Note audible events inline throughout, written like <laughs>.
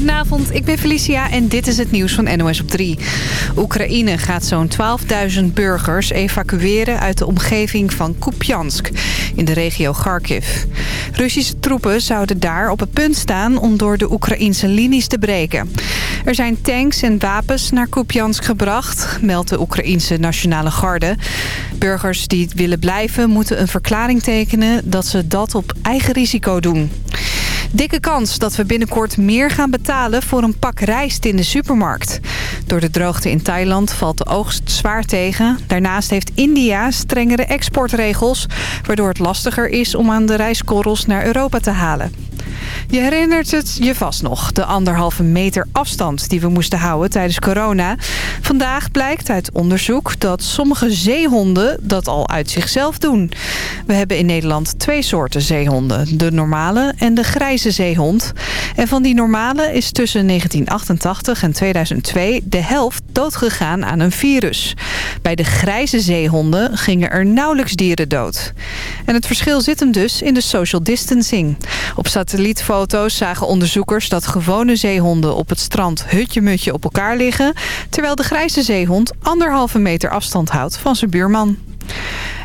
Goedenavond, ik ben Felicia en dit is het nieuws van NOS op 3. Oekraïne gaat zo'n 12.000 burgers evacueren uit de omgeving van Kupiansk in de regio Kharkiv. Russische troepen zouden daar op het punt staan om door de Oekraïnse linies te breken. Er zijn tanks en wapens naar Kupiansk gebracht, meldt de Oekraïnse Nationale Garde. Burgers die willen blijven moeten een verklaring tekenen dat ze dat op eigen risico doen. Dikke kans dat we binnenkort meer gaan betalen voor een pak rijst in de supermarkt. Door de droogte in Thailand valt de oogst zwaar tegen. Daarnaast heeft India strengere exportregels... waardoor het lastiger is om aan de rijstkorrels naar Europa te halen. Je herinnert het je vast nog, de anderhalve meter afstand die we moesten houden tijdens corona. Vandaag blijkt uit onderzoek dat sommige zeehonden dat al uit zichzelf doen. We hebben in Nederland twee soorten zeehonden, de normale en de grijze zeehond. En van die normale is tussen 1988 en 2002 de helft doodgegaan aan een virus. Bij de grijze zeehonden gingen er nauwelijks dieren dood. En het verschil zit hem dus in de social distancing. Op satellietfoto's zagen onderzoekers dat gewone zeehonden op het strand hutje-mutje op elkaar liggen... terwijl de grijze zeehond anderhalve meter afstand houdt van zijn buurman.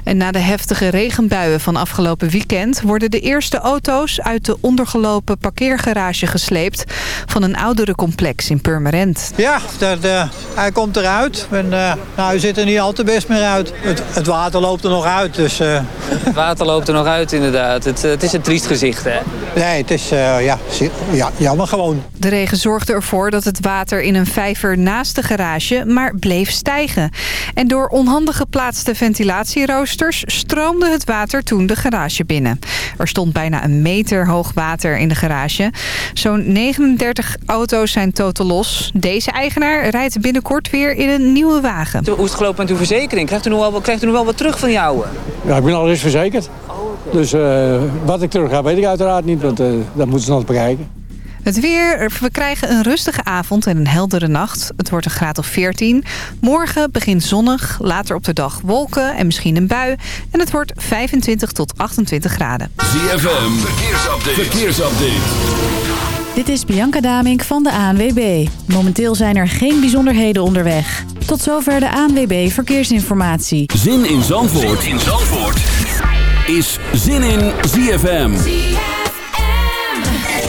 En na de heftige regenbuien van afgelopen weekend... worden de eerste auto's uit de ondergelopen parkeergarage gesleept... van een ouderencomplex in Purmerend. Ja, dat, uh, hij komt eruit. En, uh, nou, hij ziet er niet al te best meer uit. Het, het water loopt er nog uit. Dus, uh... <laughs> Het water loopt er nog uit, inderdaad. Het, het is een triest gezicht, hè? Nee, het is ja, ja, jammer gewoon. De regen zorgde ervoor dat het water in een vijver naast de garage... maar bleef stijgen. En door onhandig geplaatste ventilatieroosters stroomde het water toen de garage binnen. Er stond bijna een meter hoog water in de garage. Zo'n 39 auto's zijn totaal los. Deze eigenaar rijdt binnenkort weer in een nieuwe wagen. Hoe is het gelopen met uw verzekering? Krijgt u nog wel, krijgt u nog wel wat terug van die oude? Ja, ik ben al eens verzekerd. Dus uh, wat ik terug ga weet ik uiteraard niet, want uh, dat moeten ze nog bekijken. Het weer, we krijgen een rustige avond en een heldere nacht. Het wordt een graad of 14. Morgen begint zonnig, later op de dag wolken en misschien een bui. En het wordt 25 tot 28 graden. ZFM, verkeersupdate. verkeersupdate. Dit is Bianca Damink van de ANWB. Momenteel zijn er geen bijzonderheden onderweg. Tot zover de ANWB Verkeersinformatie. Zin in Zandvoort, zin in Zandvoort. is Zin in ZFM.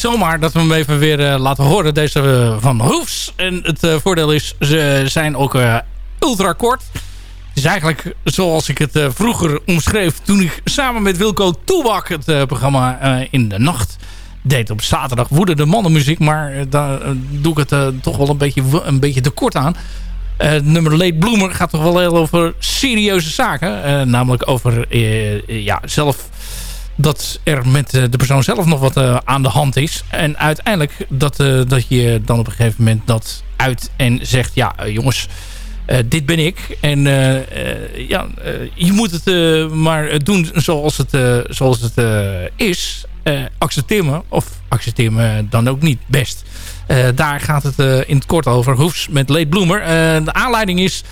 Zomaar dat we hem even weer uh, laten horen. Deze uh, van Hoefs. En het uh, voordeel is, ze zijn ook ultra kort. Het is eigenlijk zoals ik het vroeger omschreef... toen ik samen met Wilco Toebak het programma in de nacht deed. Op zaterdag woede de mannenmuziek. Maar daar doe ik het toch wel een beetje, een beetje te kort aan. Nummer Late Bloomer gaat toch wel heel over serieuze zaken. namelijk over ja, zelf dat er met de persoon zelf nog wat aan de hand is. En uiteindelijk dat, dat je dan op een gegeven moment dat uit en zegt... ja jongens, dit ben ik. En ja, je moet het maar doen zoals het, zoals het is. accepteer me. Of accepteer me dan ook niet best. daar gaat het in het kort over. Hoefs met Late Bloomer. de aanleiding is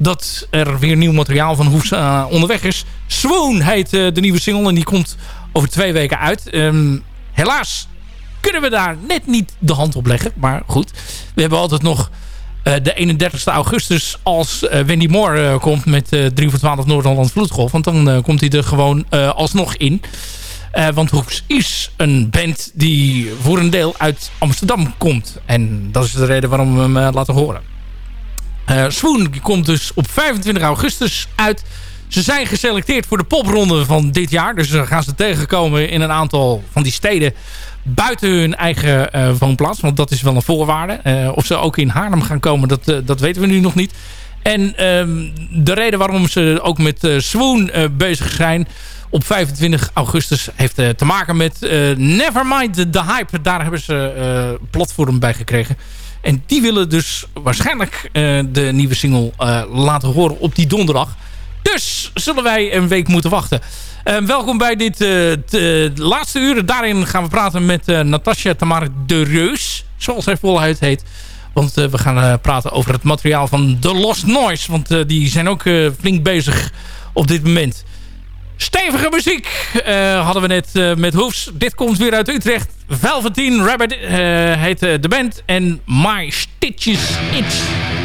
dat er weer nieuw materiaal van Hoefs onderweg is. Swoon heet de nieuwe single en die komt over twee weken uit. Um, helaas kunnen we daar net niet de hand op leggen. Maar goed, we hebben altijd nog uh, de 31 augustus als uh, Wendy Moore uh, komt met 3 voor 12 Noord-Holland Vloedgolf. Want dan komt hij er gewoon alsnog in. want Hoeks is een band die voor een deel uit Amsterdam komt. En dat is de reden waarom we hem laten horen. Swoon komt dus op 25 augustus uit ze zijn geselecteerd voor de popronde van dit jaar. Dus gaan ze tegenkomen in een aantal van die steden buiten hun eigen uh, woonplaats. Want dat is wel een voorwaarde. Uh, of ze ook in Haarlem gaan komen, dat, uh, dat weten we nu nog niet. En um, de reden waarom ze ook met Swoon bezig zijn op 25 augustus heeft te maken met Nevermind the Hype. Daar hebben ze platform bij gekregen. En die willen dus waarschijnlijk de nieuwe single laten horen op die donderdag. Dus zullen wij een week moeten wachten. Uh, welkom bij dit uh, laatste uur. Daarin gaan we praten met uh, Natasja Tamar de Reus. Zoals hij voluit heet. Want we gaan praten over het materiaal van The Lost Noise. Want die zijn ook flink bezig op dit moment. Stevige muziek hadden we net met Hoefs. Dit komt weer uit Utrecht. Velveteen Rabbit heet de band. En My Stitches Itch.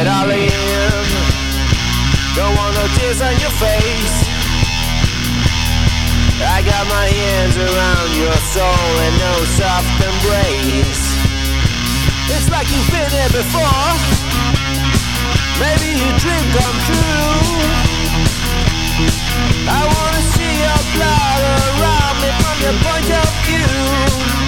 It all in. Don't want no tears on your face. I got my hands around your soul and no soft embrace. It's like you've been there before. Maybe your dream come true. I wanna see your blood around me from your point of view.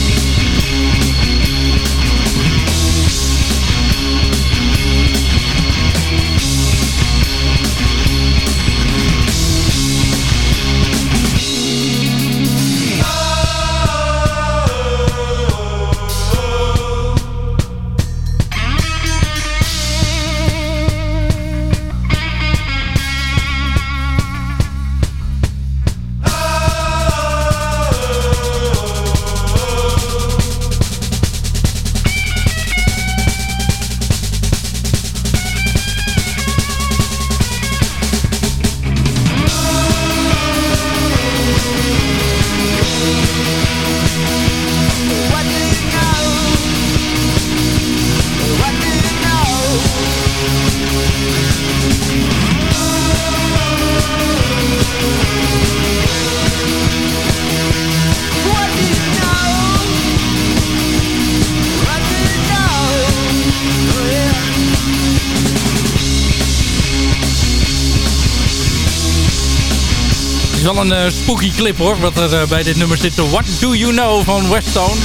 wel een eh, spooky clip hoor, wat er eh, bij dit nummer zit. What Do You Know van Westone.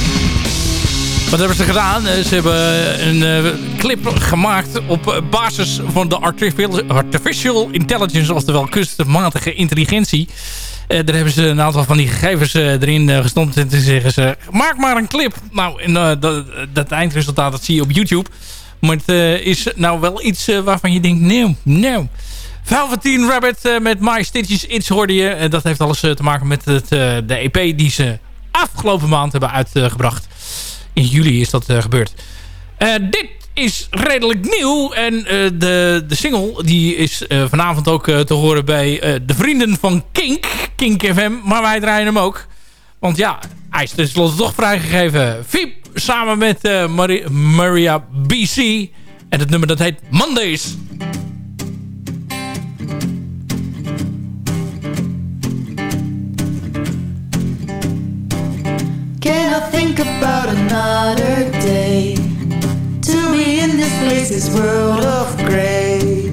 Wat hebben ze gedaan? Eh, ze hebben een clip gemaakt op basis van de artificial, intelligence, oftewel kunstmatige intelligentie. Eh, daar hebben ze een aantal van die gegevens erin gestopt en toen zeggen ze, maak maar een clip. Nou, dat, dat eindresultaat dat zie je op YouTube. Maar het is nou wel iets waarvan je denkt, nee, nee. Velveteen Rabbit eh, met My Stitches It's hoorde je. En dat heeft alles eh, te maken met het, eh, de EP die ze afgelopen maand hebben uitgebracht. In juli is dat eh, gebeurd. Eh, dit is redelijk nieuw. En eh, de, de single die is eh, vanavond ook eh, te horen bij eh, de vrienden van Kink. Kink FM. Maar wij draaien hem ook. Want ja, hij is tenslotte toch vrijgegeven. Fiep samen met eh, Mari- Maria BC. En het nummer dat heet Mondays. Think about another day? To be in this place, this world of gray.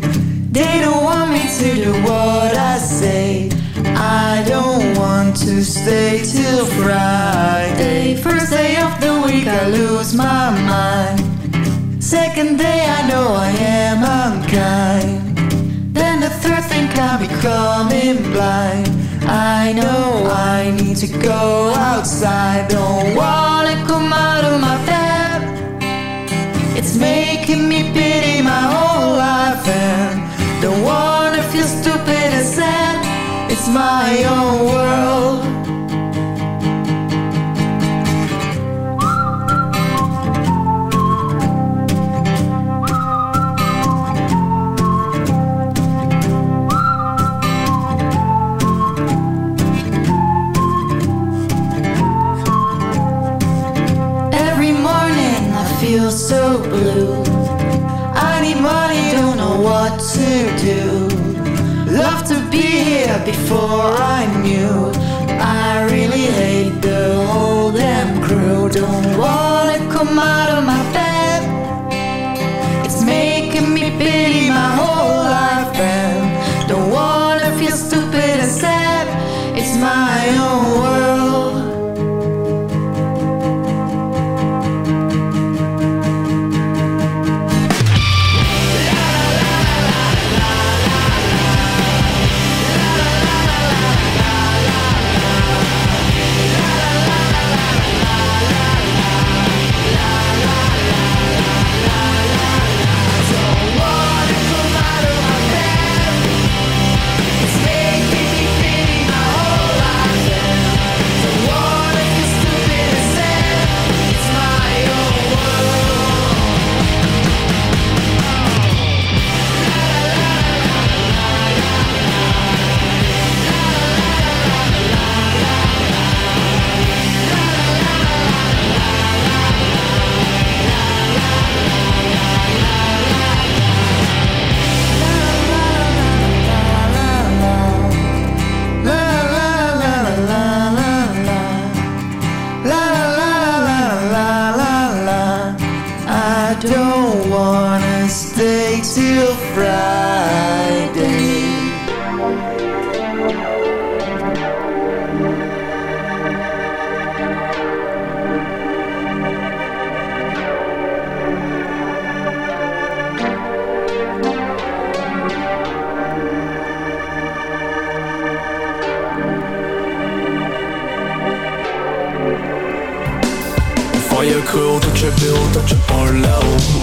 They don't want me to do what I say. I don't want to stay till Friday. First day of the week, I lose my mind. Second day, I know I am unkind. Then the third thing I'm becoming blind. I know I need to go outside. Don't wanna come out of my bed. It's making me pity my whole life je bil tot je oorlel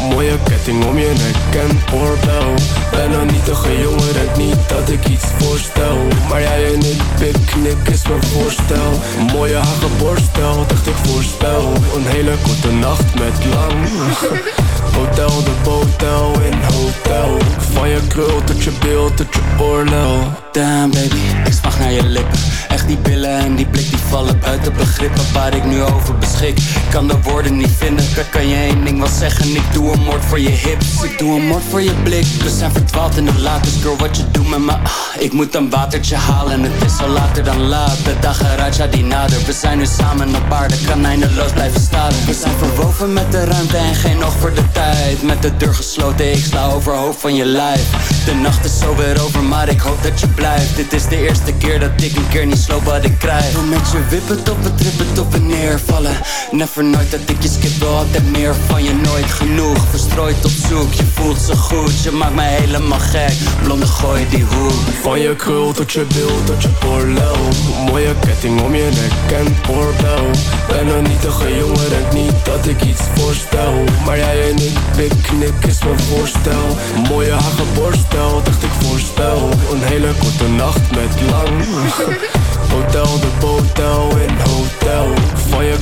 Mooie ketting om je nek en oorbel. Ben een nietige jongen, denk niet dat ik iets voorstel. Maar jij en ik, picknick is mijn voorstel. Mooie hagenborstel, dacht ik voorspel. Een hele korte nacht met lang <laughs> Hotel de botel in hotel. Van je krul tot je bil tot je oorlel Damn baby, ik smacht naar je lippen. Echt die billen en die blik die vallen buiten begrippen Waar ik nu over beschik. Ik kan de woorden niet vinden Ik kan je één ding wel zeggen. Ik doe een moord voor je hips Ik doe een moord voor je blik. We zijn verdwaald in de laters Girl, wat je doet met me. Ah, Ik moet een watertje halen Het is al later dan laat. De dageraja die nadert We zijn nu samen op aarde Kan eindeloos blijven staan We zijn verwoven met de ruimte En geen oog voor de tijd. Met de deur gesloten Ik sla overhoofd van je lijf. De nacht is zo weer over Maar ik hoop dat je blijft. Dit is de eerste keer dat ik een keer niet sloop wat ik krijg. Wil met je wippen tot we trippen tot we neervallen. Never nooit dat ik je skip wil altijd meer van je. Nooit genoeg, verstrooid op zoek. Je voelt zo goed, je maakt mij helemaal gek. Blonde gooi die hoek. Van je krul tot je bil tot je oorlel. Mooie ketting om je nek en oorbel. Ben een nietige jongen, denk niet dat ik iets voorstel. Maar jij en ik, picknick is mijn voorstel. Mooie hagenborstel,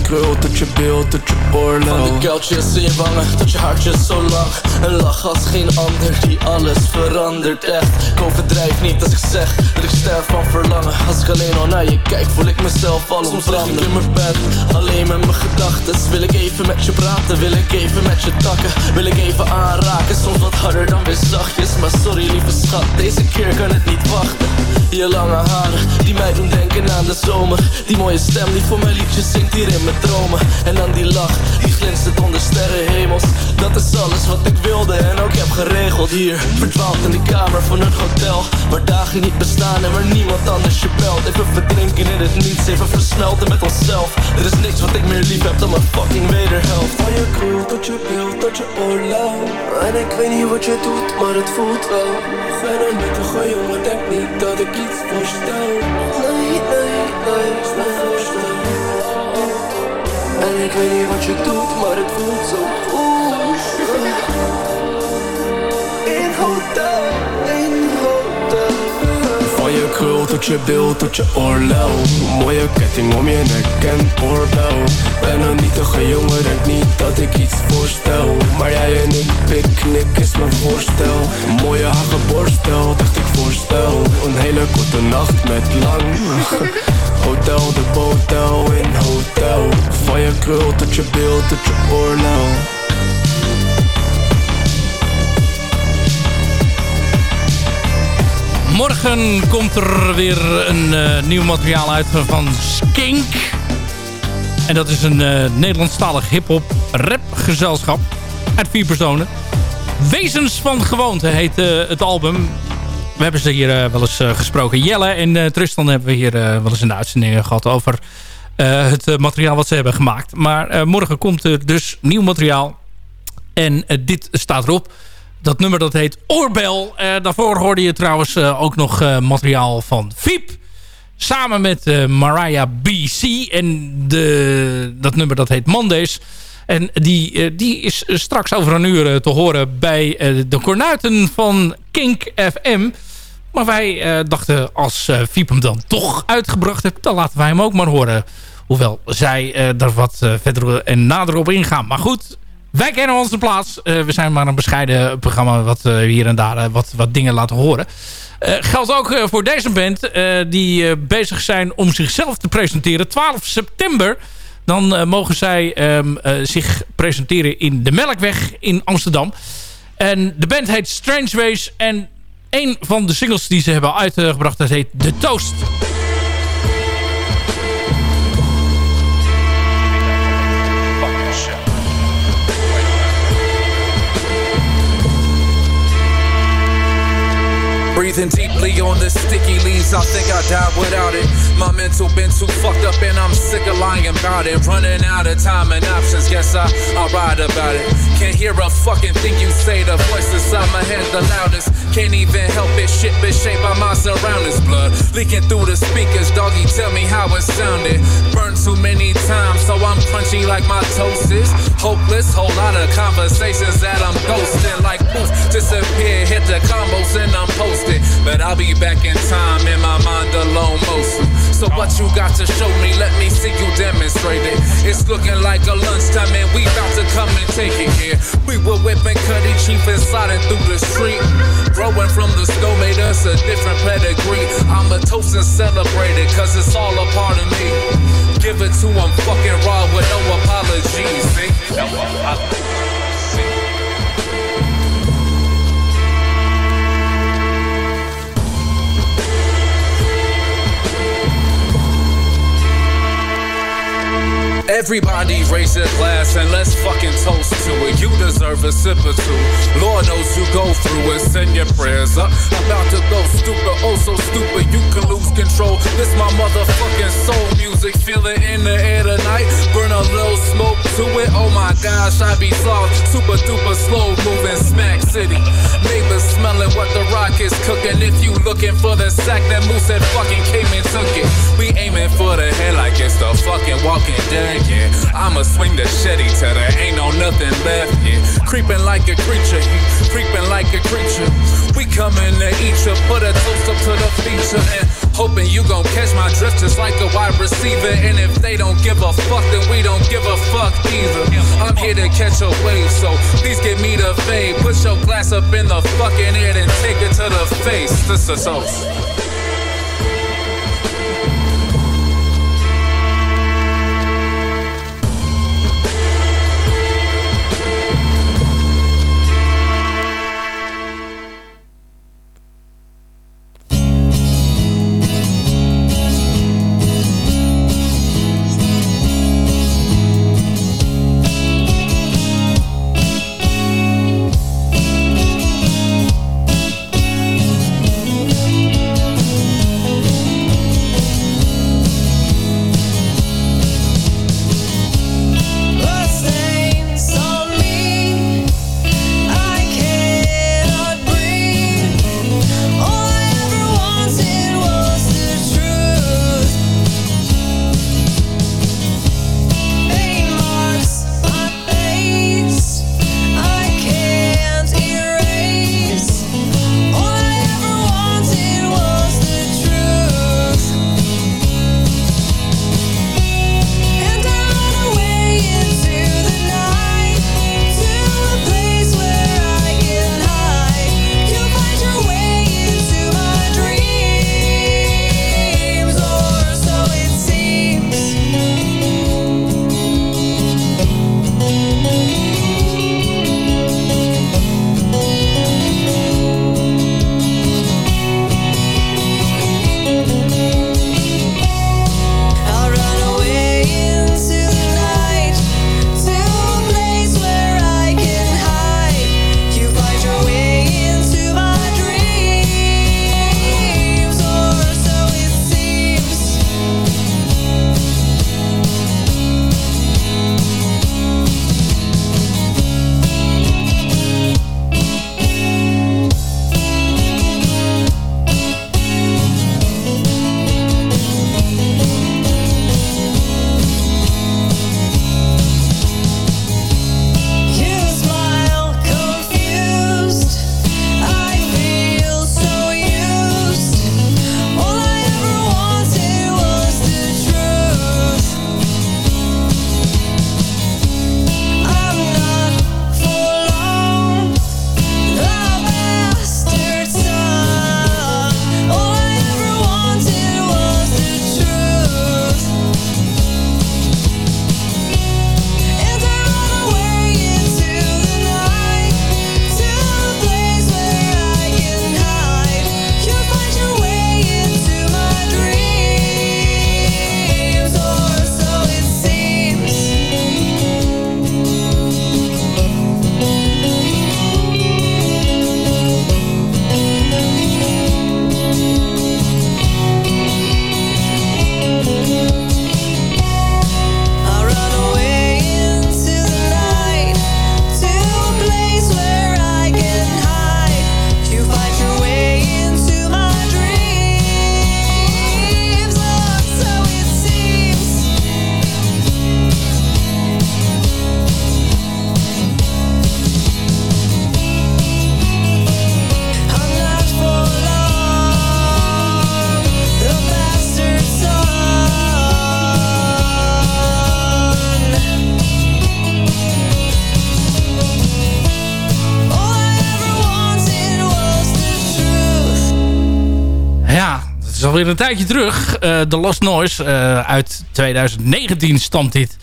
krul tot je bil tot je oorlel Van de kuiltjes in je wangen tot je hartjes zo lang. Een lach als geen ander die alles verandert echt. Ik overdrijf niet als ik zeg dat ik sterf van verlangen. Als ik alleen al naar je kijk voel ik mezelf al Soms lig ik in mijn bed, alleen met mijn gedachten. Wil ik even met je praten, wil ik even met je takken. Wil ik even aanraken, soms wat harder dan weer zachtjes. Maar sorry lieve schat, deze keer kan het niet wachten. Je lange haren, die mij doen denken aan de zomer. Die mooie stem die voor mijn liedjes zingt hier in mijn dromen. En dan die lach, die glinstert onder sterrenhemels. Dat is alles wat ik wilde en ook heb geregeld Hier, verdwaald in de kamer van een hotel Waar dagen niet bestaan en waar niemand anders je belt. Even verdrinken in het niets, even versmelten met onszelf. Er is niks wat ik meer lief heb dan mijn fucking wederhelft. Van je krul tot je bil tot je oorlel En ik weet niet wat je doet, maar het voelt wel. Ben een nuttige jongen, denk niet dat ik iets voorstel En ik weet niet wat je doet, maar het voelt zo goed. In hotel, in hotel. Van je krul tot je bil tot je oorlel. Mooie ketting om je nek en oorbel. Ben een nietige jongen, denk niet dat ik iets voorstel. Maar jij en ik, picknick is mijn voorstel. Mooie hagenborstel, dacht ik voorspel Een hele korte nacht met lang Hotel de botel in hotel Van je krul tot je bil tot je oorlel morgen komt er weer een uh, nieuw materiaal uit van Skink. En dat is een uh, Nederlandstalig hip-hop rap gezelschap uit vier personen. Wezens van Gewoonte heet uh, het album. We hebben ze hier wel eens gesproken. Jelle en Tristan hebben we hier wel eens de uitzending gehad over het materiaal wat ze hebben gemaakt. Maar morgen komt er dus nieuw materiaal. En dit staat erop. Dat nummer dat heet Oorbel. daarvoor hoorde je trouwens ook nog materiaal van Fiep. Samen met Mariah BC. En de, dat nummer dat heet Mondays. En die, die is straks over een uur te horen bij de kornuiten van Kink FM. Maar wij dachten als Fiep hem dan toch uitgebracht heeft... dan laten wij hem ook maar horen. Hoewel zij daar wat verder en nader op ingaan. Maar goed, wij kennen onze plaats. we zijn maar een bescheiden programma wat hier en daar wat, wat dingen laten horen. Uh, geldt ook uh, voor deze band uh, die bezig zijn om zichzelf te presenteren. 12 september dan mogen zij um, zich presenteren in de Melkweg in Amsterdam. En de band heet Strange Ways en een van de singles die ze hebben uitgebracht dat heet The Toast. Breathing deeply on the sticky leaves, I think I died without it. My mental been too fucked up and I'm sick of lying about it. Running out of time and options, guess I, I'll ride about it. Can't hear a fucking thing you say, the voice inside my head the loudest. Can't even help it, shit been shaped by my surroundings. Blood leaking through the speakers, doggy, tell me how it sounded. Burned too many times, so I'm crunchy like my toast is. Hopeless, whole lot of conversations that I'm ghosting. Like poof, disappear, hit the combos and I'm. But I'll be back in time in my mind alone mostly. So what you got to show me? Let me see you demonstrate it. It's looking like a lunchtime and we about to come and take it here. We were whipping Cuddy Chief and sliding through the street. Growing from the snow made us a different pedigree. I'm a toast and celebrate it cause it's all a part of me. Give it to him fucking raw with no apologies. See? No apologies. Everybody raise their glass and let's fucking toast to it. You deserve a sip or two. Lord knows you go through it. Send your prayers up. About to go stupid, oh so stupid. You can lose control. This my motherfucking soul music. Feel it in the air tonight. Burn a little smoke to it. Oh my gosh, I be soft. Super duper slow moving smack city. Neighbors smelling what the rock is cooking. If you looking for the sack, that moose that fucking came and took it. We aiming for the head like it's the fucking walking dead yeah. I'ma swing the shetty till there ain't no nothing left, yeah. Creeping like a creature, creeping like a creature. We coming to eat you, put a toast up to the feature, and hoping you gon' catch my drift just like a wide receiver. And if they don't give a fuck, then we don't give a fuck either. I'm here to catch a wave, so please give me the fade. Put your glass up in the fucking air and take it to the face. This is toast. Een tijdje terug. The Lost Noise uit 2019 stamt dit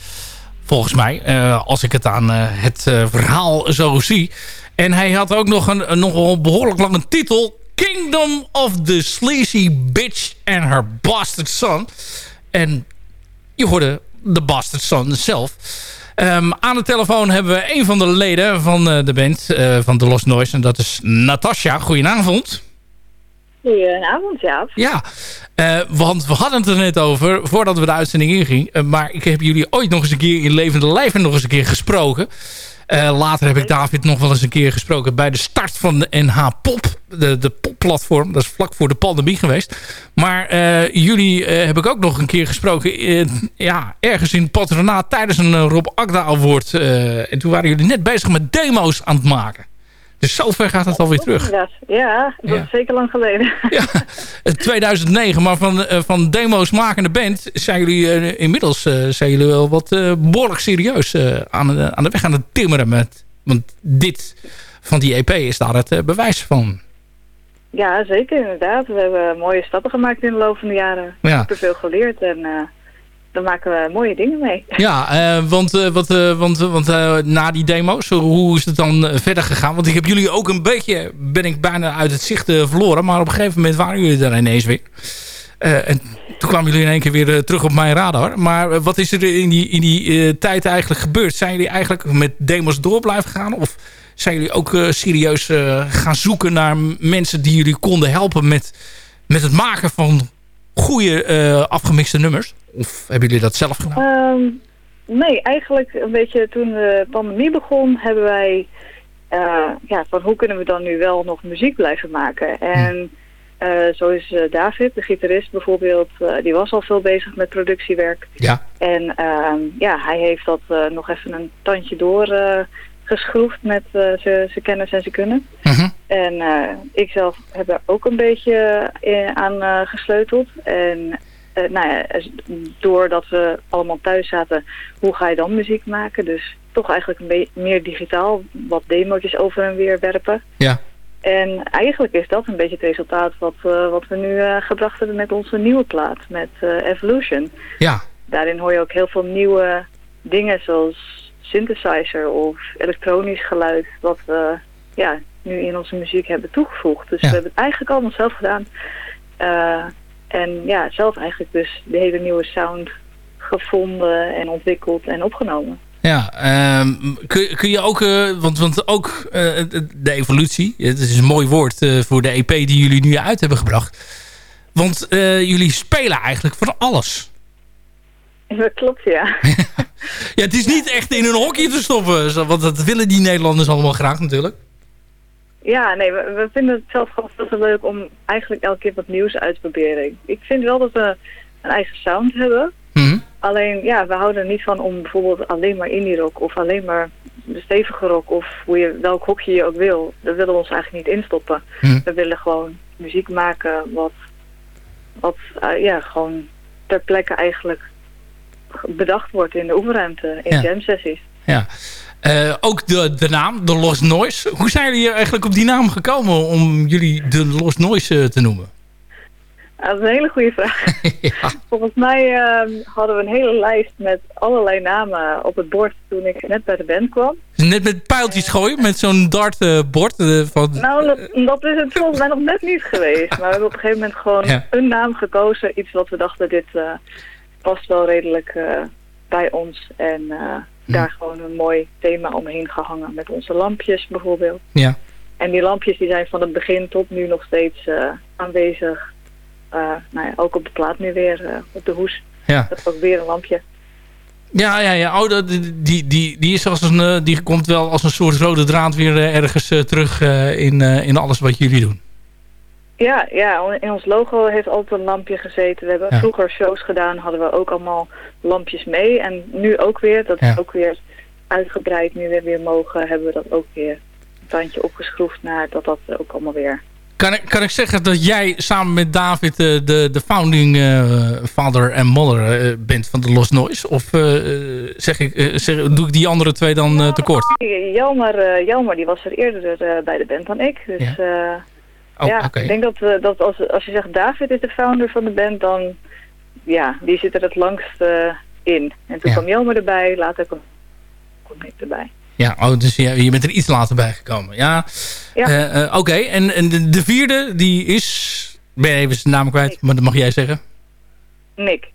volgens mij. als ik het aan het verhaal zo zie. En hij had ook nog een, nogal behoorlijk lange titel. Kingdom of the Sleazy Bitch and Her Bastard Son. En je hoorde de Bastard Son zelf. Ehm, aan de telefoon hebben we een van de leden van de band van The Lost Noise. En dat is Natasja. Goedenavond. Goedenavond, ja. Ja, uh, want we hadden het er net over voordat we de uitzending ingingen. maar ik heb jullie ooit nog eens een keer in levende lijven nog eens een keer gesproken. Uh, later heb ik David nog wel eens een keer gesproken bij de start van de NH Pop. De, de popplatform. Dat is vlak voor de pandemie geweest. Maar jullie uh, heb ik ook nog een keer gesproken. ja, ergens in patronaat tijdens een Rob Agda Award. en toen waren jullie net bezig met demo's aan het maken. Dus zover gaat het alweer terug. Ja, dat is zeker lang geleden. <laughs> Ja, 2009. Maar van, van demo's makende band zijn jullie inmiddels zijn jullie wel wat behoorlijk serieus aan, de, aan de weg aan het timmeren. Met, want dit van die EP is daar het bewijs van. Ja, zeker inderdaad. We hebben mooie stappen gemaakt in de loop van de jaren. Ja. Super veel geleerd en daar maken we mooie dingen mee. Ja, uh, want, uh, wat, uh, want, want na die demo's, hoe is het dan verder gegaan? Want ik heb jullie ook een beetje, ben ik bijna uit het zicht verloren. Maar op een gegeven moment waren jullie er ineens weer. en toen kwamen jullie in één keer weer terug op mijn radar. Maar wat is er in die, in die tijd eigenlijk gebeurd? Zijn jullie eigenlijk met demos door blijven gaan? Of zijn jullie ook serieus gaan zoeken naar mensen die jullie konden helpen met, met het maken van goede afgemixte nummers? Of hebben jullie dat zelf gedaan? Um, nee, eigenlijk een beetje toen de pandemie begon hebben wij... Uh, ja, van hoe kunnen we dan nu wel nog muziek blijven maken? En uh, zo is uh, David, de gitarist bijvoorbeeld, die was al veel bezig met productiewerk. Ja. En ehm, ja, hij heeft dat nog even een tandje door geschroefd met zijn kennis en zijn kunnen. -huh. En ik zelf heb er ook een beetje aan gesleuteld. En uh, nou ja, doordat we allemaal thuis zaten, hoe ga je dan muziek maken? Dus toch eigenlijk een beetje meer digitaal, wat demo's over en weer werpen. Ja. En eigenlijk is dat een beetje het resultaat wat, uh, wat we nu uh, gebracht hebben met onze nieuwe plaat, met Evolution. Ja. Daarin hoor je ook heel veel nieuwe dingen zoals synthesizer of elektronisch geluid, wat we ja, nu in onze muziek hebben toegevoegd. Dus we hebben het eigenlijk allemaal zelf gedaan. En ja, zelf eigenlijk dus de hele nieuwe sound gevonden en ontwikkeld en opgenomen. Ja, um, kun, kun je ook, uh, want, want ook uh, de evolutie, het is een mooi woord uh, voor de EP die jullie nu uit hebben gebracht. Want jullie spelen eigenlijk van alles. <laughs> Dat klopt, ja. <laughs> ja, het is niet echt in een hokje te stoppen, want dat willen die Nederlanders allemaal graag natuurlijk. Ja, nee, we, we, vinden het zelf gewoon veel te leuk om eigenlijk elke keer wat nieuws uit te proberen. Ik vind wel dat we een eigen sound hebben. Mm Alleen, ja, we houden er niet van om bijvoorbeeld alleen maar indie rock of alleen maar de stevige rock of hoe je, welk hokje je ook wil. Daar willen we ons eigenlijk niet instoppen. Mm We willen gewoon muziek maken wat, wat uh, ja, gewoon ter plekke eigenlijk bedacht wordt in de oefenruimte, in ja. jam sessies. Ja. Uh, ook de, de naam, de Lost Noise. Hoe zijn jullie eigenlijk op die naam gekomen om jullie de Lost Noise uh, te noemen? Dat is een hele goede vraag. <laughs> ja. Volgens mij uh, hadden we een hele lijst met allerlei namen op het bord toen ik net bij de band kwam. Net met pijltjes gooien, met zo'n dartbord? van... Nou, dat, dat, is het volgens mij nog net niet geweest. Maar we hebben op een gegeven moment gewoon ja. een naam gekozen. Iets wat we dachten, dit past wel redelijk bij ons. En daar gewoon een mooi thema omheen gehangen met onze lampjes bijvoorbeeld. Ja. En die lampjes die zijn van het begin tot nu nog steeds uh, aanwezig. Uh, nou ja, ook op de plaat nu weer, uh, op de hoes. Ja. Dat is ook weer een lampje. Ja, ja, ja. Oh, die, die, die, die, is als een, die komt wel als een soort rode draad weer ergens terug in, in alles wat jullie doen. Ja, ja, in ons logo heeft altijd een lampje gezeten. We hebben ja. vroeger shows gedaan, hadden we ook allemaal lampjes mee. En nu ook weer, dat ja. is ook weer uitgebreid. Nu we weer mogen, hebben we dat ook weer een tandje opgeschroefd naar dat dat ook allemaal weer... Kan ik, kan ik zeggen dat jij samen met David de, de, de founding uh, father en mother uh, bent van de Lost Noise? Of uh, zeg ik, zeg, doe ik die andere twee dan tekort? Jelmer, Jelmer die was er eerder bij de band dan ik. Dus... Ja Oh, ja, ik denk dat, we dat als, als je zegt David is de founder van de band, dan ja, die zit er het langst eh, in. En toen Ja. kwam Jelmer erbij, later kwam, ik erbij. Ja, oh, dus je, je bent er iets later bij gekomen. Ja, Ja. Eh, eh, oké. En, en de, de vierde, die is... Ben je even zijn naam kwijt, maar dat mag jij zeggen. Nick.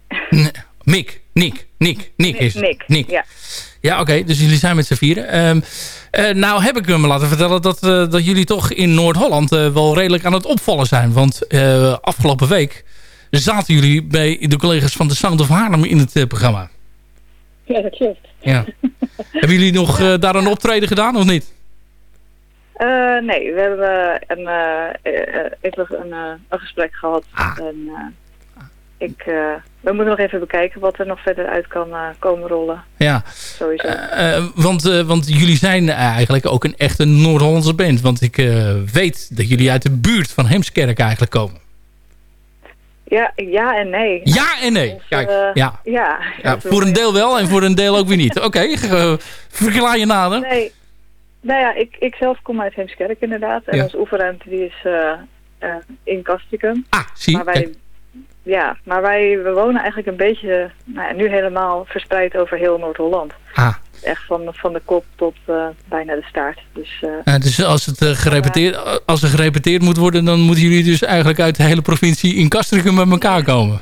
Mick, Nick, Nick, Nick is. Nick, Nick. ja. Ja, oké. dus jullie zijn met z'n vieren. Ehm, eh, nou heb ik me laten vertellen dat, eh, dat jullie toch in Noord-Holland eh, wel redelijk aan het opvallen zijn. Want afgelopen week zaten jullie bij de collega's van de Sound of Haarlem in het programma. Ja, dat klopt. Ja. Hebben jullie nog daar een optreden gedaan of niet? Nee, we hebben een, even een, een gesprek gehad. Ah. En, ik, eh, we moeten nog even bekijken wat er nog verder uit kan eh, komen rollen. Ja. Sowieso. Eh, want, want jullie zijn eigenlijk ook een echte Noord-Hollandse band. Want ik weet dat jullie uit de buurt van Heemskerk eigenlijk komen. ja, ja en nee. Ja en nee. Kijk, ja. ja. Ja, voor een deel wel en voor een deel ook weer niet. Oké, <laughs> verklaar je nader. Nee, nou ja, ik, ik zelf kom uit Heemskerk inderdaad. En Ja. onze oefenruimte die is in Kastrikum. Ah, zie Maar wij, kijk. Ja, maar wij we wonen eigenlijk een beetje, nou ja, nu helemaal verspreid over heel Noord-Holland. Ah. Echt van, van de kop tot eh, bijna de staart. Dus eh, dus als, het, eh, gerepeteerd, als er gerepeteerd moet worden... dan moeten jullie dus eigenlijk uit de hele provincie in Castricum met elkaar komen.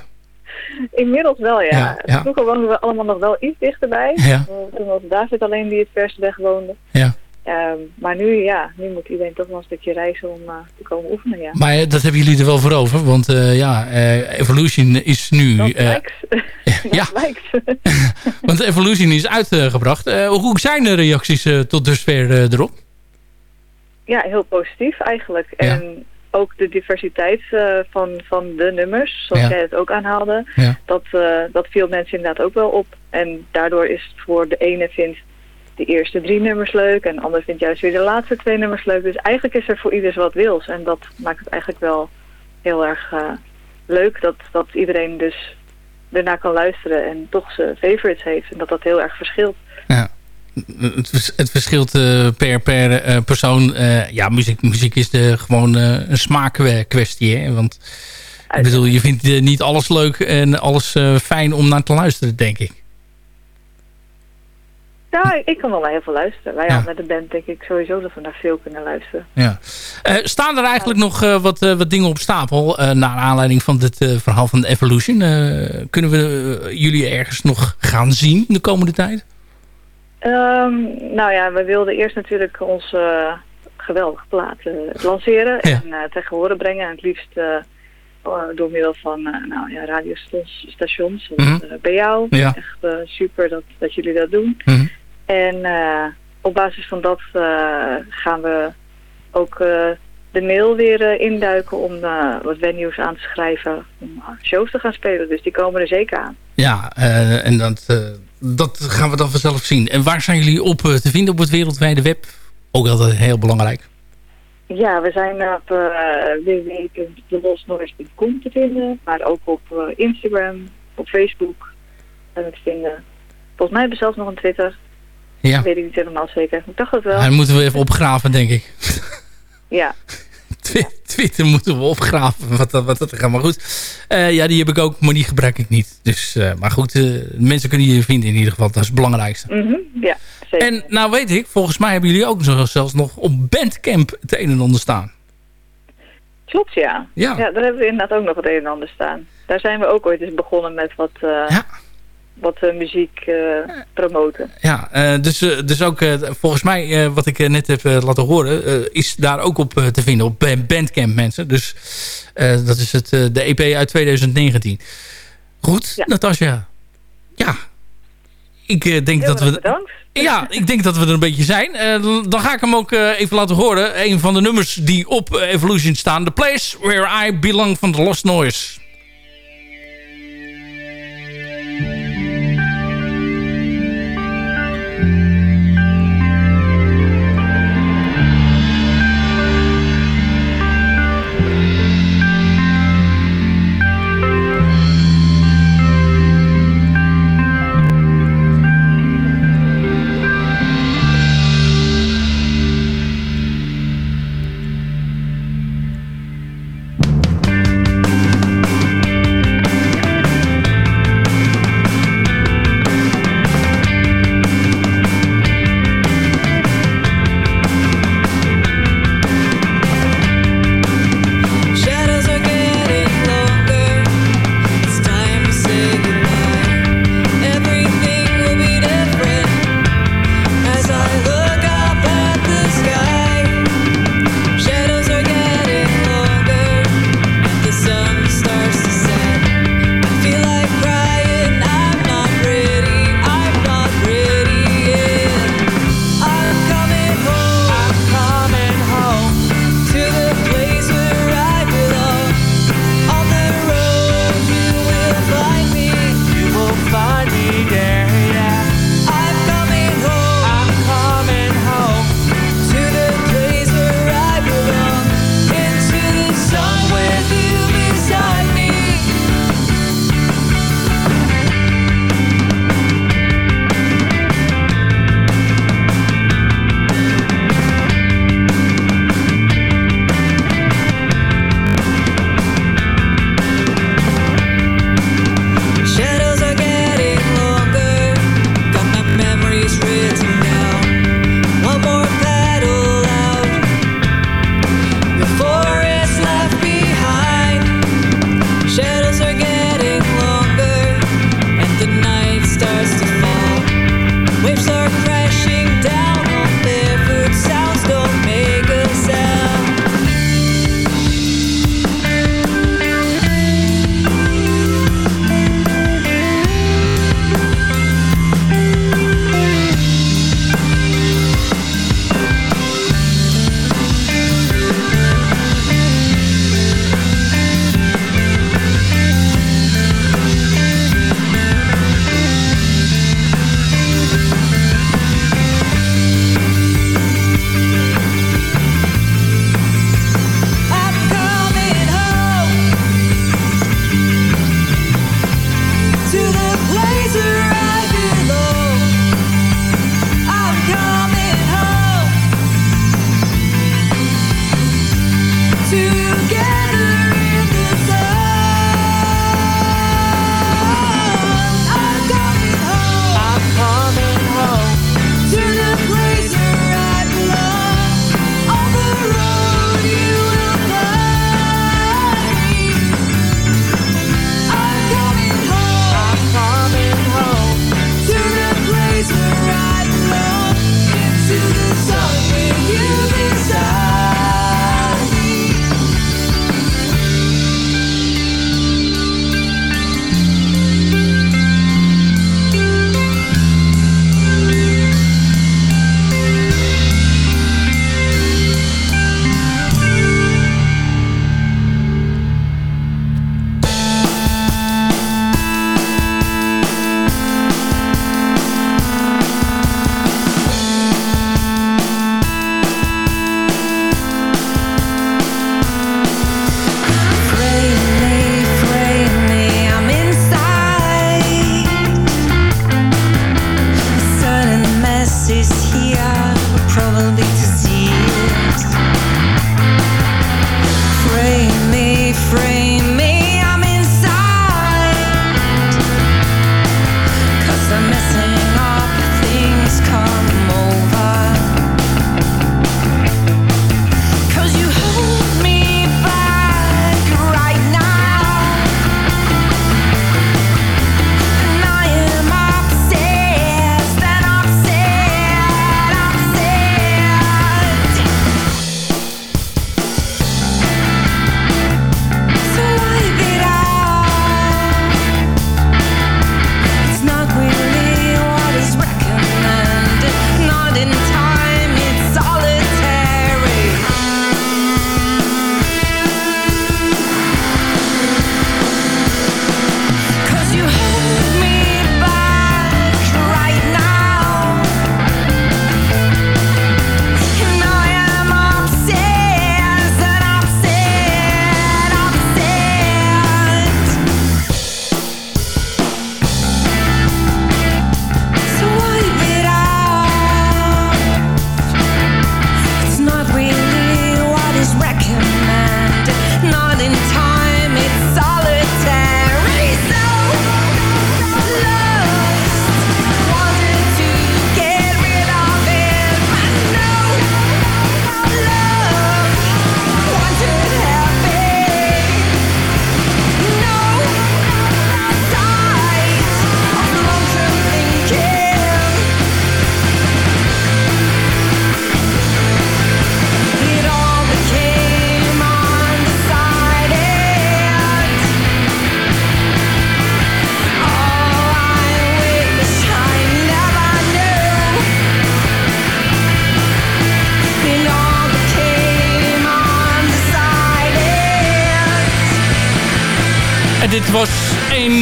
inmiddels wel, ja. Ja, ja. Vroeger woonden we allemaal nog wel iets dichterbij. Ja. Toen was David alleen die het verst weg woonde. Ja. Ehm, maar nu, ja, nu moet iedereen toch wel een stukje reizen om eh, te komen oefenen, ja. Maar eh, dat hebben jullie er wel voor over. Want eh, ja, Evolution is nu... Dat lijkt. <laughs> ja, lijkt. <laughs> want Evolution is uitgebracht. Hoe zijn de reacties tot dusver erop? Ja, heel positief eigenlijk. En ook de diversiteit van, van de nummers, zoals Ja. jij het ook aanhaalde, Ja. dat, dat viel mensen inderdaad ook wel op. En daardoor is het voor de ene vindt de eerste drie nummers leuk en de ander vindt juist weer de laatste twee nummers leuk. Dus eigenlijk is er voor ieders wat wils. En dat maakt het eigenlijk wel heel erg eh, leuk dat, dat iedereen dus ernaar kan luisteren en toch zijn favorites heeft. En dat dat heel erg verschilt. Het, vers- het verschilt eh, per, per eh, persoon. Ja, muziek, muziek is de, gewoon een smaakkwestie. Hè? Want ik bedoel, je vindt niet alles leuk en alles fijn om naar te luisteren, denk ik. Ja, ik kan wel heel veel luisteren. Wij Ja. al met de band denk ik sowieso dat we naar veel kunnen luisteren. Ja. Eh, staan er eigenlijk nog eh, wat, eh, wat dingen op stapel naar aanleiding van dit verhaal van Evolution? Kunnen we jullie ergens nog gaan zien de komende tijd? Ehm, nou ja, we wilden eerst natuurlijk onze geweldige plaat eh, lanceren Ja. en tegen horen brengen. En het liefst eh, door middel van nou, ja, radiostations, eh, bij jou. Ja. Echt super dat, dat jullie dat doen. Mhm. En uh, op basis van dat gaan we ook de mail weer induiken om wat venues aan te schrijven om shows te gaan spelen. Dus die komen er zeker aan. Ja, en dat, dat gaan we dan vanzelf zien. En waar zijn jullie op te vinden op het wereldwijde web? Ook altijd heel belangrijk. Ja, we zijn op uh, te vinden, maar ook op uh, Instagram, op Facebook en te vinden. Volgens mij hebben we zelfs nog een Twitter. Ja. Dat weet ik niet helemaal zeker. Ik dacht het wel. Hij moeten we even opgraven, denk ik. <laughs> Ja. Twitter moeten we opgraven. Wat, wat dat gaat. Maar goed, uh, ja, die heb ik ook, maar die gebruik ik niet. Dus, uh, maar goed, uh, mensen kunnen je vinden in ieder geval. Dat is het belangrijkste. Mm -hmm. Ja, zeker. En nou weet ik, volgens mij hebben jullie ook zelfs nog op Bandcamp het een en ander staan. Klopt, ja. ja. Ja, daar hebben we inderdaad ook nog het een en ander staan. Daar zijn we ook ooit eens begonnen met wat... Ja wat uh, muziek uh, promoten. Ja, uh, dus, dus ook volgens mij, wat ik net heb laten horen, is daar ook op te vinden op Bandcamp mensen. Dus dat is het, de EP uit 2019. Goed, ja. Natasja. Ja, ik denk Heel dat we... Bedankt. Ja, ik denk dat we er een beetje zijn. dan ga ik hem ook even laten horen. Een van de nummers die op Evolution staan. The Place Where I Belong van The Lost Noise.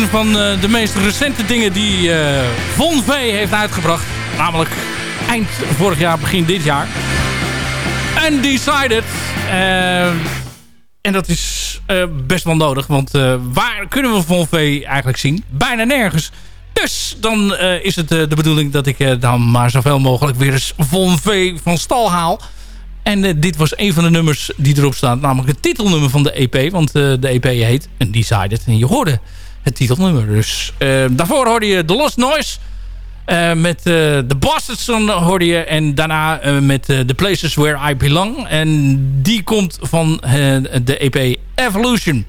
Van eh, de meest recente dingen die uh, Von V heeft uitgebracht. Namelijk eind vorig jaar, begin dit jaar. Undecided. Uh, en dat is best wel nodig. Want waar kunnen we Von V eigenlijk zien? Bijna nergens. Dus dan is het de bedoeling dat ik dan maar zoveel mogelijk weer eens Von V van stal haal. En dit was een van de nummers die erop staan. Namelijk het titelnummer van de EP. Want de EP heet Undecided. En je hoorde het titelnummer. Dus daarvoor hoorde je The Lost Noise... Uh, met uh, The Bastards hoorde je. En daarna uh, met The Places Where I Belong. En die komt van de EP Evolution.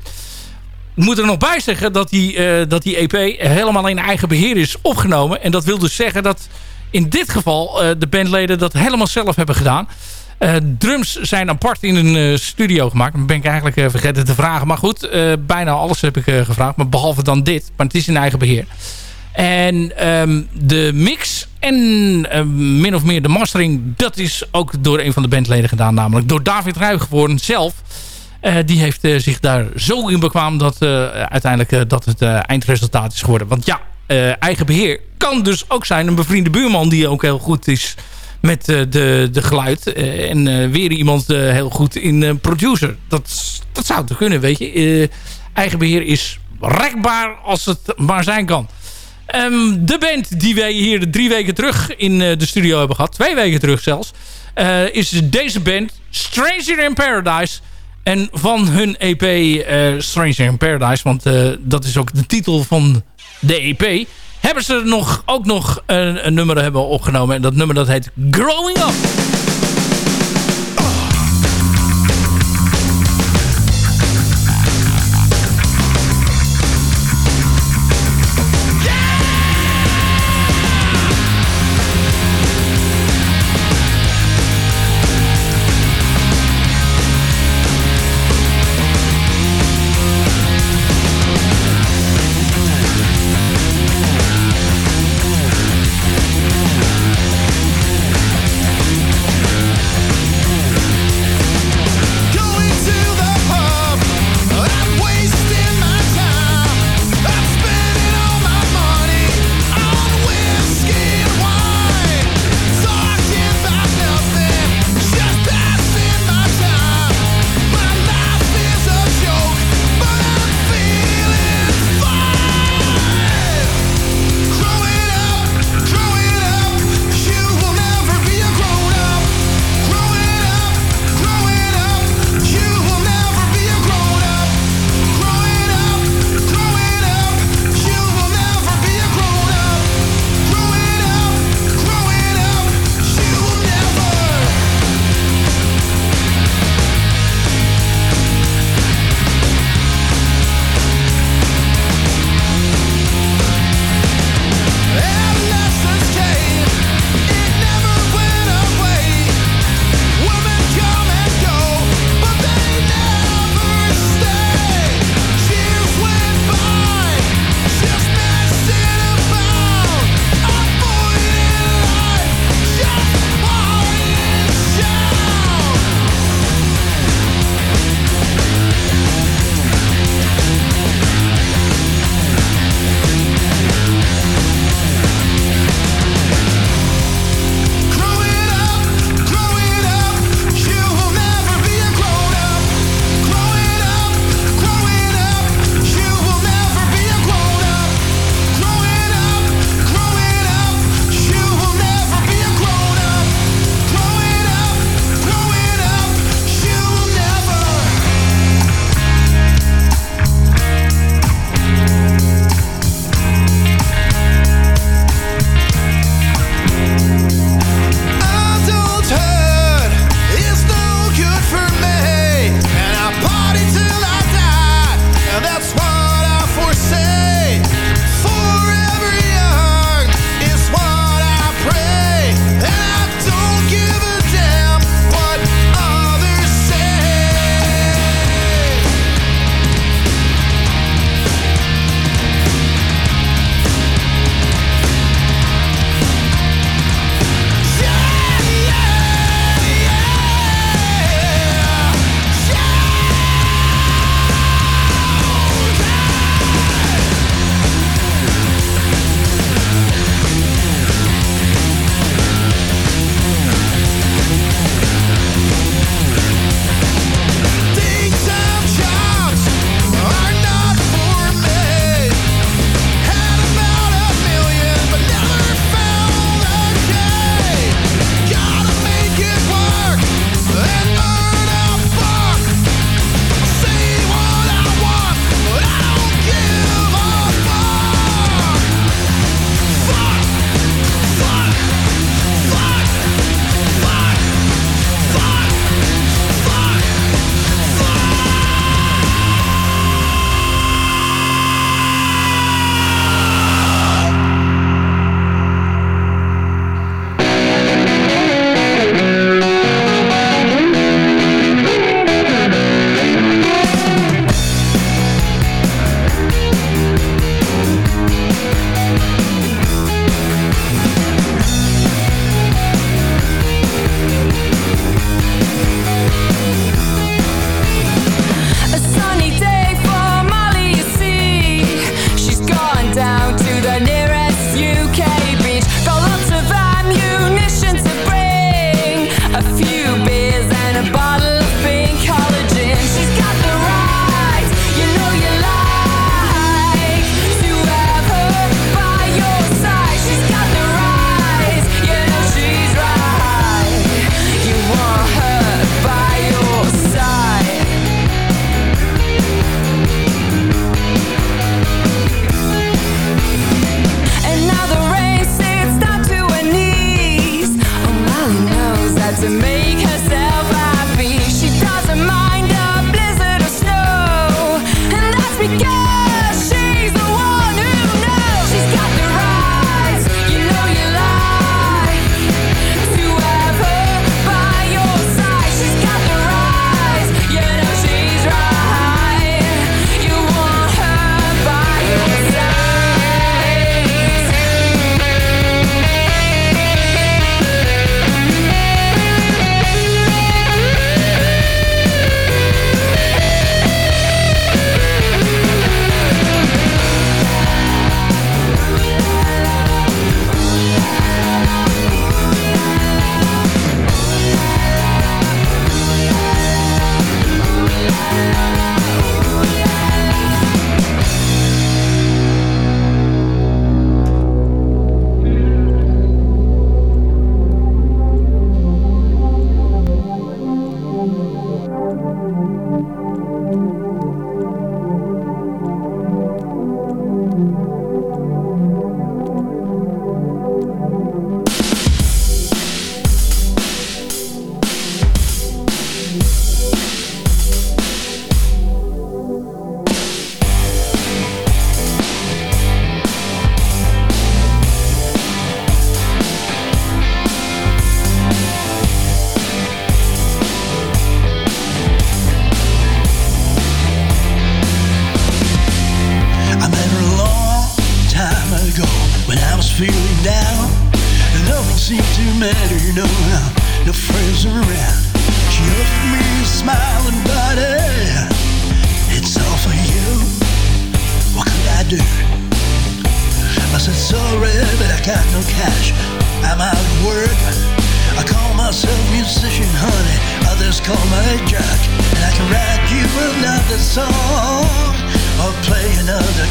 Ik moet er nog bij zeggen dat die, dat die EP helemaal in eigen beheer is opgenomen. En dat wil dus zeggen dat in dit geval de bandleden dat helemaal zelf hebben gedaan. Drums zijn apart in een studio gemaakt. Dan ben ik eigenlijk vergeten te vragen. Maar goed, bijna alles heb ik gevraagd. Maar behalve dan dit. Maar het is in eigen beheer. En um, de mix en um, min of meer de mastering... dat is ook door een van de bandleden gedaan. Namelijk door David Ruigevoorn zelf. Die heeft zich daar zo in bekwaam... dat uiteindelijk dat het eindresultaat is geworden. Want ja, eigen beheer kan dus ook zijn... een bevriende buurman die ook heel goed is met de, de geluid. en weer iemand heel goed in producer. Dat, dat zou te kunnen, weet je. eigen beheer is rekbaar als het maar zijn kan. Um, de band die wij hier drie weken terug in de studio hebben gehad. Twee weken terug zelfs. Is deze band Stranger in Paradise. En van hun EP Stranger in Paradise. Want dat is ook de titel van de EP. Hebben ze nog, ook nog een, een nummer hebben opgenomen. En dat nummer dat heet Growing Up.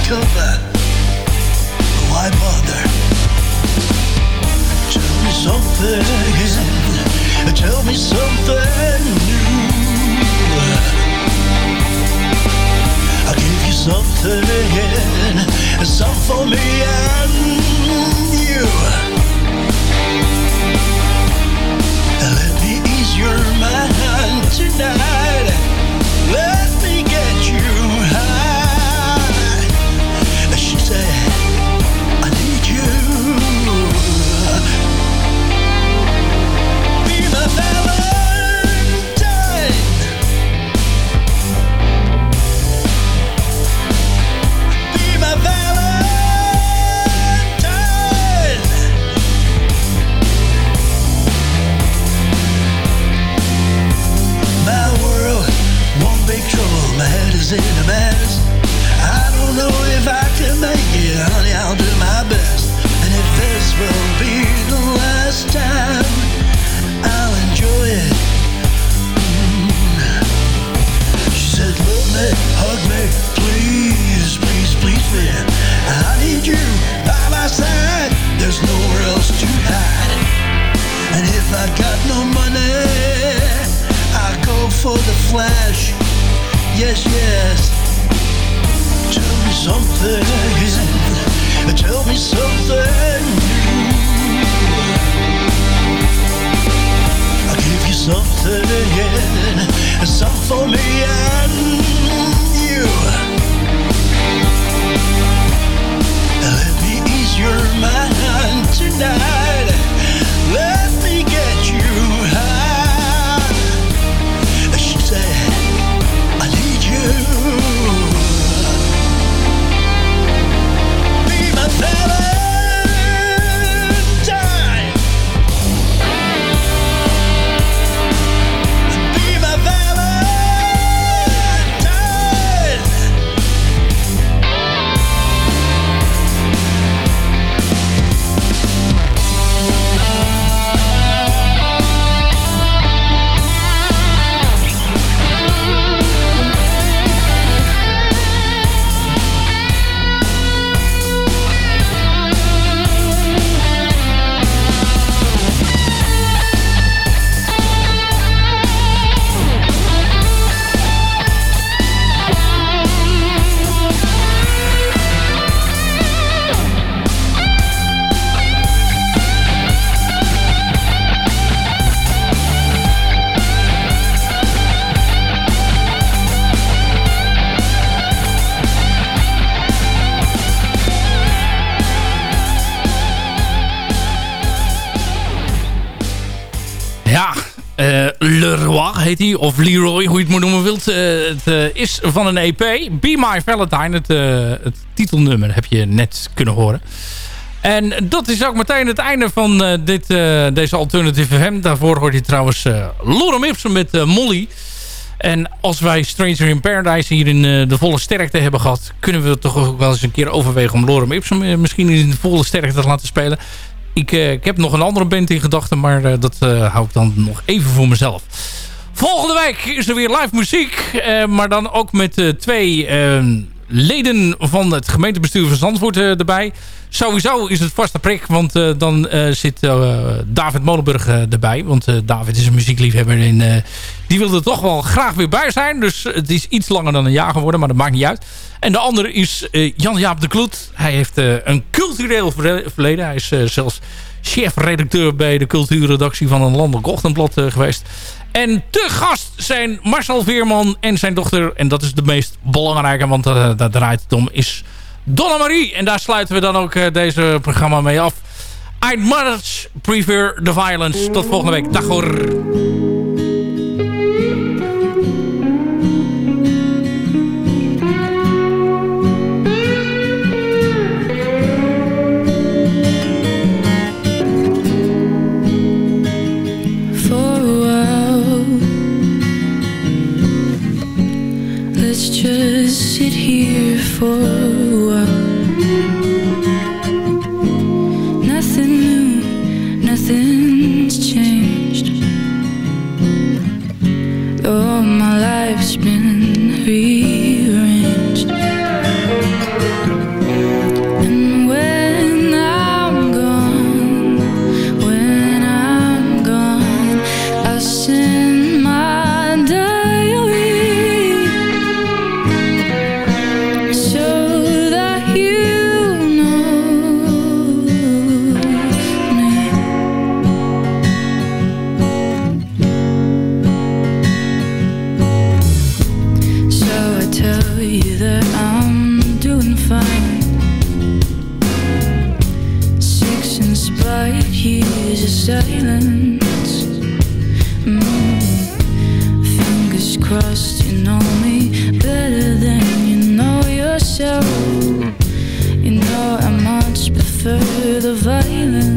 Cover. Why bother? Tell me something. Tell me something new. I'll give you something, some for me and flash. Yes, yes. Tell me something. Tell me something. I'll give you something again. Some for me and you. Let me ease your mind tonight. Of Leroy, hoe je het moet noemen wilt. Eh, het eh, is van een EP. Be My Valentine, het, eh, het titelnummer, heb je net kunnen horen. En dat is ook meteen het einde van dit, deze Alternative FM. Daarvoor hoort je trouwens eh Lorem Ipsum met Molly. En als wij Stranger in Paradise hier in de volle sterkte hebben gehad... kunnen we toch ook wel eens een keer overwegen om Lorem Ipsum misschien in de volle sterkte te laten spelen. Ik, ik heb nog een andere band in gedachten, maar dat hou ik dan nog even voor mezelf. Volgende week is er weer live muziek. eh, maar dan ook met eh, twee eh, leden van het gemeentebestuur van Zandvoort eh, erbij. Sowieso is het vaste prik, want dan zit David Molenburg erbij. Want David is een muziekliefhebber en die wil er toch wel graag weer bij zijn. Dus het is iets langer dan een jaar geworden, maar dat maakt niet uit. En de andere is Jan-Jaap de Kloet. Hij heeft een cultureel verle- verleden. Hij is zelfs chef-redacteur bij de cultuurredactie van een landelijk ochtendblad geweest. En te gast zijn Marcel Veerman en zijn dochter. En dat is de meest belangrijke, want eh, daar draait het om, is Donna Marie. En daar sluiten we dan ook eh, deze programma mee af. I'd much prefer the violence. Tot volgende week. Dag hoor. Just sit here for a while. Nothing new, nothing's changed. Though my life's been crust You know me better than you know yourself. You know I much prefer the violence